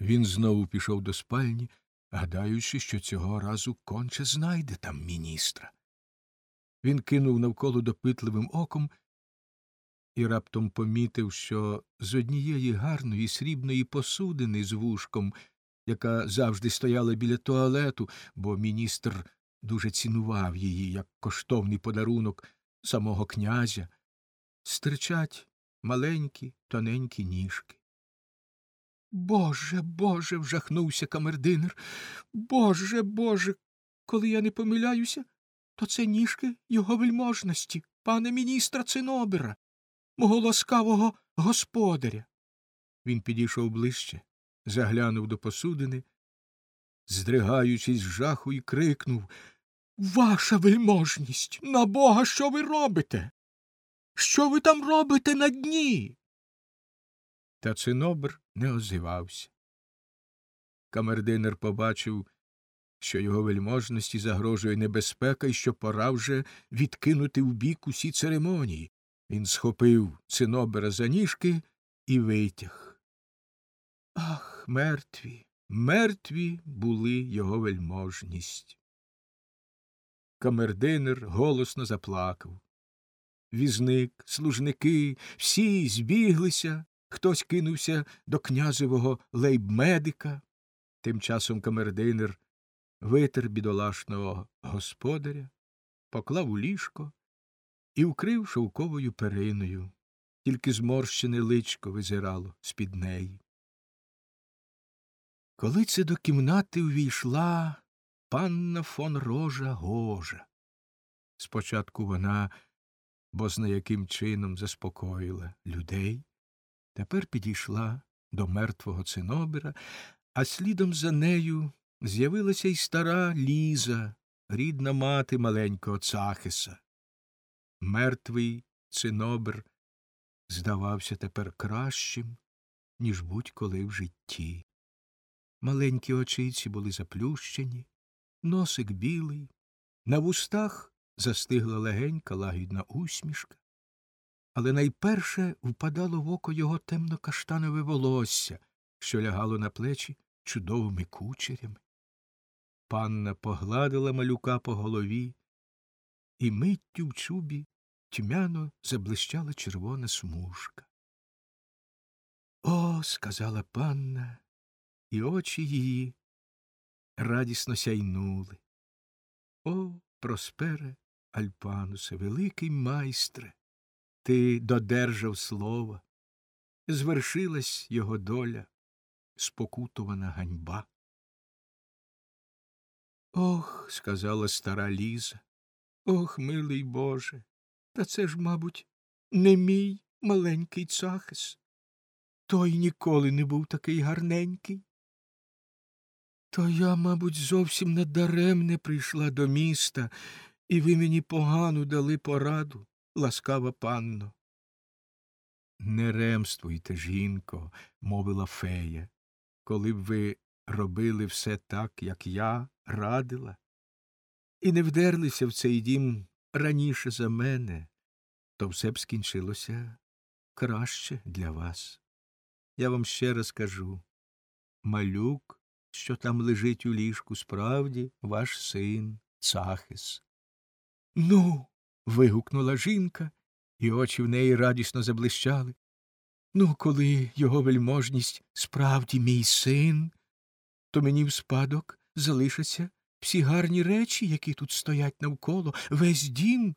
Він знову пішов до спальні, гадаючи, що цього разу конче знайде там міністра. Він кинув навколо допитливим оком і раптом помітив, що з однієї гарної срібної посудини з вушком, яка завжди стояла біля туалету, бо міністр дуже цінував її як коштовний подарунок самого князя, стирчать маленькі тоненькі ніжки. Боже, Боже. вжахнувся камердинер. Боже, Боже. Коли я не помиляюся, то це ніжки його вельможності, пане міністра Цинобера, мого ласкавого господаря. Він підійшов ближче, заглянув до посудини, здригаючись з жаху, і крикнув Ваша вельможність! На бога, що ви робите? Що ви там робите на дні? Та цинобр не озивався. Камердинер побачив, що його вельможності загрожує небезпека і що пора вже відкинути вбік усі церемонії. Він схопив цинобера за ніжки і витяг. Ах, мертві, мертві були його вельможність. Камердинер голосно заплакав. Візник, служники, всі збіглися, хтось кинувся до князевого лейбмедика. Тим часом камердинер витер бідолашного господаря, поклав у ліжко і вкрив шовковою периною, тільки зморщене личко визирало з під неї. Коли це до кімнати увійшла панна фон рожа гожа. Спочатку вона, бо зна яким чином заспокоїла людей, тепер підійшла до мертвого цинобера, а слідом за нею з'явилася й стара Ліза, рідна мати маленького Цахиса. Мертвий цинобер здавався тепер кращим, ніж будь-коли в житті. Маленькі очиці були заплющені, носик білий, на вустах застигла легенька лагідна усмішка, але найперше впадало в око його темно каштанове волосся, що лягало на плечі чудовими кучерями. Панна погладила малюка по голові, і миттю в чубі тьмяно заблищала червона смужка. О, сказала панна, і очі її радісно сяйнули. О, проспере, Альпанусе, великий майстре, ти додержав слова, звершилась його доля, спокутувана ганьба. Ох, сказала стара Ліза, ох, милий Боже, та це ж, мабуть, не мій маленький цахис. Той ніколи не був такий гарненький. То я, мабуть, зовсім надаремне прийшла до міста, і ви мені погану дали пораду, ласкава панно. Не ремствуйте, жінко, мовила фея, коли б ви робили все так, як я радила, і не вдерлися в цей дім раніше за мене, то все б скінчилося краще для вас. Я вам ще раз кажу малюк, що там лежить у ліжку, справді ваш син Цахис. Ну. Вигукнула жінка, і очі в неї радісно заблищали. Ну, коли його вельможність справді мій син, то мені в спадок залишаться всі гарні речі, які тут стоять навколо, весь дім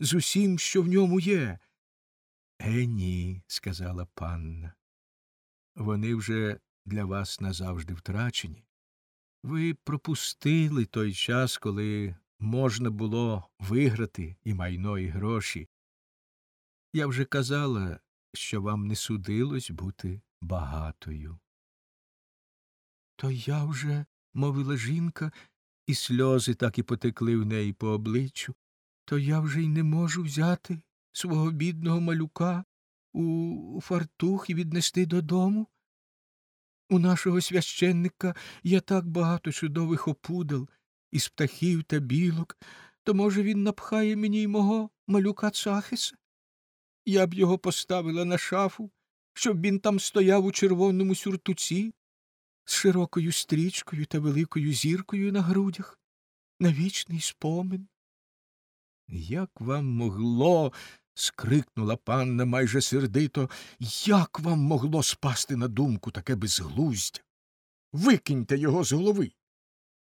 з усім, що в ньому є. Е, ні, сказала панна. Вони вже для вас назавжди втрачені. Ви пропустили той час, коли можна було виграти і майно, і гроші. Я вже казала, що вам не судилось бути багатою. То я вже, мовила жінка, і сльози так і потекли в неї по обличчю, то я вже й не можу взяти свого бідного малюка у фартух і віднести додому. У нашого священника є так багато чудових опудал із птахів та білок, то, може, він напхає мені й мого малюка Цахиса? Я б його поставила на шафу, щоб він там стояв у червоному сюртуці, з широкою стрічкою та великою зіркою на грудях, на вічний спомин. Як вам могло. скрикнула панна майже сердито, як вам могло спасти на думку таке безглуздя? Викиньте його з голови.